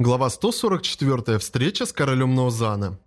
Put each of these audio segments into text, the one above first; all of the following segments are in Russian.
Глава 144. Встреча с королем Наузана.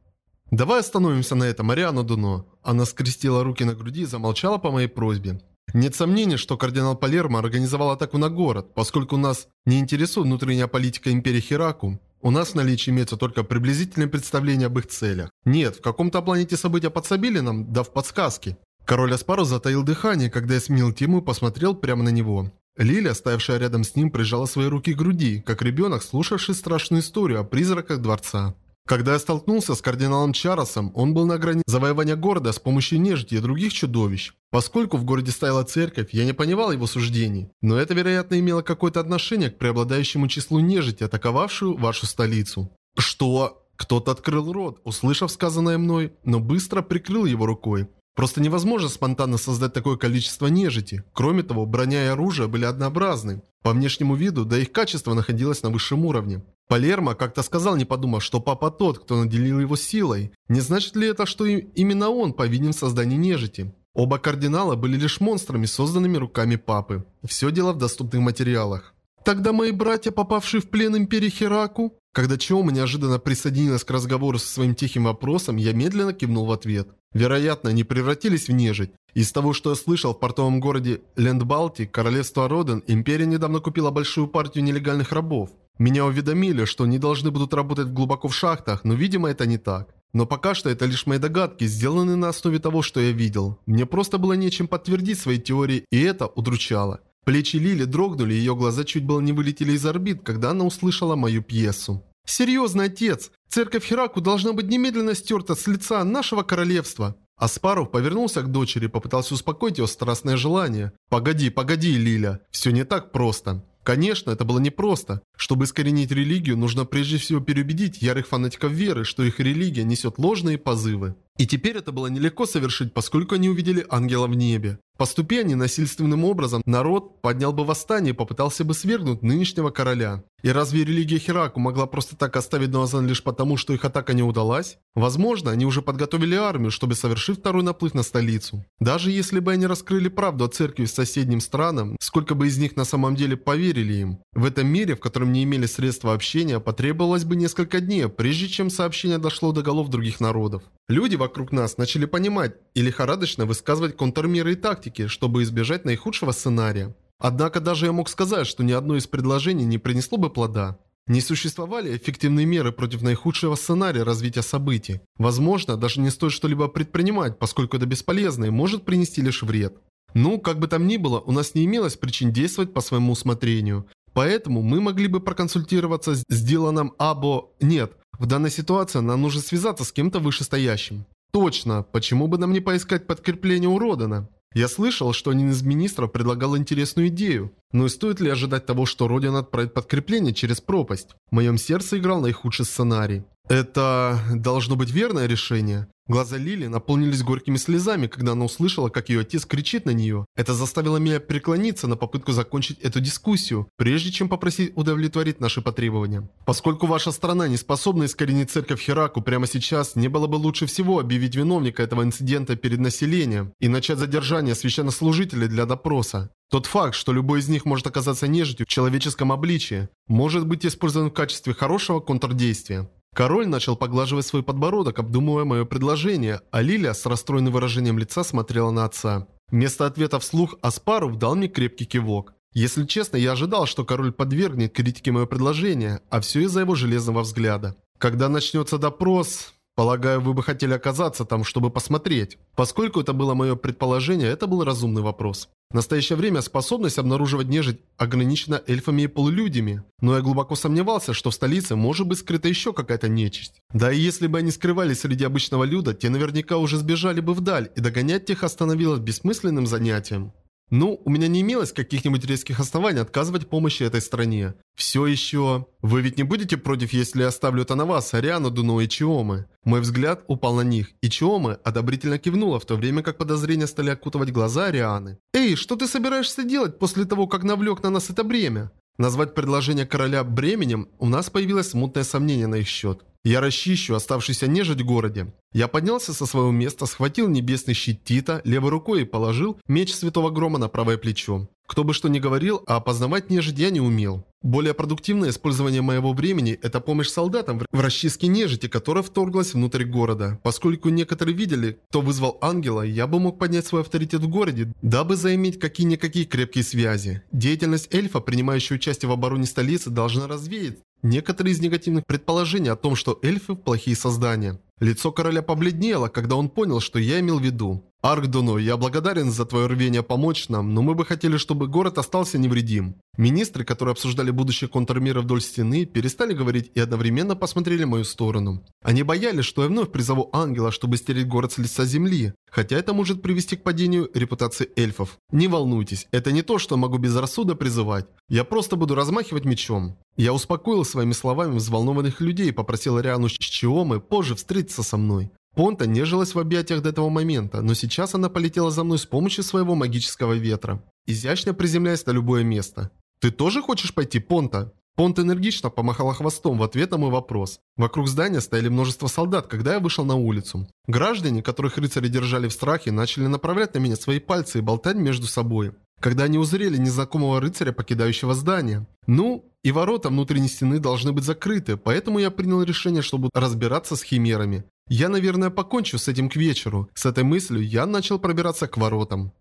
«Давай остановимся на этом, Ариана Дуно». Она скрестила руки на груди и замолчала по моей просьбе. Нет сомнений, что кардинал Палермо организовал атаку на город, поскольку нас не интересует внутренняя политика империи Хираку. У нас в наличии имеется только приблизительное представление об их целях. Нет, в каком-то плане эти события подсобили нам, дав подсказки. Король Аспару затаил дыхание, когда я сменил тему и посмотрел прямо на него. Лиля, стоявшая рядом с ним, прижала свои руки к груди, как ребенок, слушавший страшную историю о призраках дворца. Когда я столкнулся с кардиналом Чаросом, он был на грани завоевания города с помощью нежити и других чудовищ. Поскольку в городе стояла церковь, я не понимал его суждений, но это, вероятно, имело какое-то отношение к преобладающему числу нежити, атаковавшую вашу столицу. Что? Кто-то открыл рот, услышав сказанное мной, но быстро прикрыл его рукой. Просто невозможно спонтанно создать такое количество нежити. Кроме того, броня и оружие были однообразны. По внешнему виду, да их качество находилось на высшем уровне. Палермо как-то сказал, не подумав, что папа тот, кто наделил его силой. Не значит ли это, что именно он повинен в создании нежити? Оба кардинала были лишь монстрами, созданными руками папы. Все дело в доступных материалах. Тогда мои братья, попавшие в плен Империи Хераку? Когда Чоума неожиданно присоединилась к разговору со своим тихим вопросом, я медленно кивнул в ответ. Вероятно, они превратились в нежить. Из того, что я слышал в портовом городе Лендбалти, королевство Роден, империя недавно купила большую партию нелегальных рабов. Меня уведомили, что они должны будут работать глубоко в шахтах, но видимо это не так. Но пока что это лишь мои догадки, сделанные на основе того, что я видел. Мне просто было нечем подтвердить свои теории, и это удручало. Плечи Лили дрогнули, ее глаза чуть было не вылетели из орбит, когда она услышала мою пьесу. «Серьезно, отец! Церковь Хераку должна быть немедленно стерта с лица нашего королевства!» Аспаров повернулся к дочери, попытался успокоить ее страстное желание. «Погоди, погоди, Лиля, все не так просто». Конечно, это было непросто. Чтобы искоренить религию, нужно прежде всего переубедить ярых фанатиков веры, что их религия несет ложные позывы. И теперь это было нелегко совершить, поскольку они увидели ангела в небе. Поступи они насильственным образом, народ поднял бы восстание и попытался бы свергнуть нынешнего короля. И разве религия Хераку могла просто так оставить Нуазан лишь потому, что их атака не удалась? Возможно, они уже подготовили армию, чтобы совершить второй наплыв на столицу. Даже если бы они раскрыли правду о церкви в соседним странам, сколько бы из них на самом деле поверили им. В этом мире, в котором не имели средства общения, потребовалось бы несколько дней, прежде чем сообщение дошло до голов других народов. Люди вокруг нас начали понимать и лихорадочно высказывать контрмеры и тактики, чтобы избежать наихудшего сценария. Однако даже я мог сказать, что ни одно из предложений не принесло бы плода. Не существовали эффективные меры против наихудшего сценария развития событий. Возможно, даже не стоит что-либо предпринимать, поскольку это бесполезно и может принести лишь вред. Ну, как бы там ни было, у нас не имелось причин действовать по своему усмотрению. Поэтому мы могли бы проконсультироваться с Диланом Або... Нет, в данной ситуации нам нужно связаться с кем-то вышестоящим. Точно, почему бы нам не поискать подкрепление у Родана? Я слышал, что один из министров предлагал интересную идею. Но стоит ли ожидать того, что Родин отправит подкрепление через пропасть? В моем сердце играл наихудший сценарий. Это должно быть верное решение. Глаза Лили наполнились горькими слезами, когда она услышала, как ее отец кричит на нее. Это заставило меня преклониться на попытку закончить эту дискуссию, прежде чем попросить удовлетворить наши потребования. Поскольку ваша страна не способна искоренить церковь Хераку прямо сейчас, не было бы лучше всего объявить виновника этого инцидента перед населением и начать задержание священнослужителей для допроса. Тот факт, что любой из них может оказаться нежитью в человеческом обличии, может быть использован в качестве хорошего контрдействия. Король начал поглаживать свой подбородок, обдумывая мое предложение, а Лиля с расстроенным выражением лица смотрела на отца. Вместо ответа вслух Аспаров дал мне крепкий кивок. Если честно, я ожидал, что король подвергнет критике мое предложение, а все из-за его железного взгляда. Когда начнется допрос... Полагаю, вы бы хотели оказаться там, чтобы посмотреть. Поскольку это было мое предположение, это был разумный вопрос. В настоящее время способность обнаруживать нежить ограничена эльфами и полулюдями. Но я глубоко сомневался, что в столице может быть скрыта еще какая-то нечисть. Да и если бы они скрывались среди обычного люда, те наверняка уже сбежали бы вдаль, и догонять тех остановилось бессмысленным занятием. Ну, у меня не имелось каких-нибудь резких оснований отказывать помощи этой стране. Все еще... Вы ведь не будете против, если я оставлю это на вас, Ариану, Дуно и Чиомы? Мой взгляд упал на них, и Чиомы одобрительно кивнула, в то время как подозрения стали окутывать глаза Арианы. «Эй, что ты собираешься делать после того, как навлек на нас это бремя?» Назвать предложение короля бременем, у нас появилось смутное сомнение на их счет. Я расчищу оставшийся нежить в городе. Я поднялся со своего места, схватил небесный щит Тита левой рукой и положил меч Святого Грома на правое плечо. Кто бы что ни говорил, а опознавать нежить я не умел. Более продуктивное использование моего времени – это помощь солдатам в расчистке нежити, которая вторглась внутрь города. Поскольку некоторые видели, кто вызвал ангела, я бы мог поднять свой авторитет в городе, дабы заиметь какие-никакие крепкие связи. Деятельность эльфа, принимающего участие в обороне столицы, должна развеять некоторые из негативных предположений о том, что эльфы – плохие создания. Лицо короля побледнело, когда он понял, что я имел в виду. Аркдуну, я благодарен за твое рвение помочь нам, но мы бы хотели, чтобы город остался невредим. Министры, которые обсуждали будущее контрмира вдоль стены, перестали говорить и одновременно посмотрели в мою сторону. Они боялись, что я вновь призову ангела, чтобы стереть город с лица земли, хотя это может привести к падению репутации эльфов. Не волнуйтесь, это не то, что могу безрассудно призывать. Я просто буду размахивать мечом. Я успокоил своими словами взволнованных людей и попросил Ариану Чичиомы позже встретиться со мной. Понта нежилась в объятиях до этого момента, но сейчас она полетела за мной с помощью своего магического ветра, изящно приземляясь на любое место. «Ты тоже хочешь пойти, Понта?» Понт энергично помахала хвостом в ответ на мой вопрос. Вокруг здания стояли множество солдат, когда я вышел на улицу. Граждане, которых рыцари держали в страхе, начали направлять на меня свои пальцы и болтать между собой. Когда они узрели незнакомого рыцаря, покидающего здание. Ну, и ворота внутренней стены должны быть закрыты, поэтому я принял решение, чтобы разбираться с химерами. Я, наверное, покончу с этим к вечеру. С этой мыслью я начал пробираться к воротам.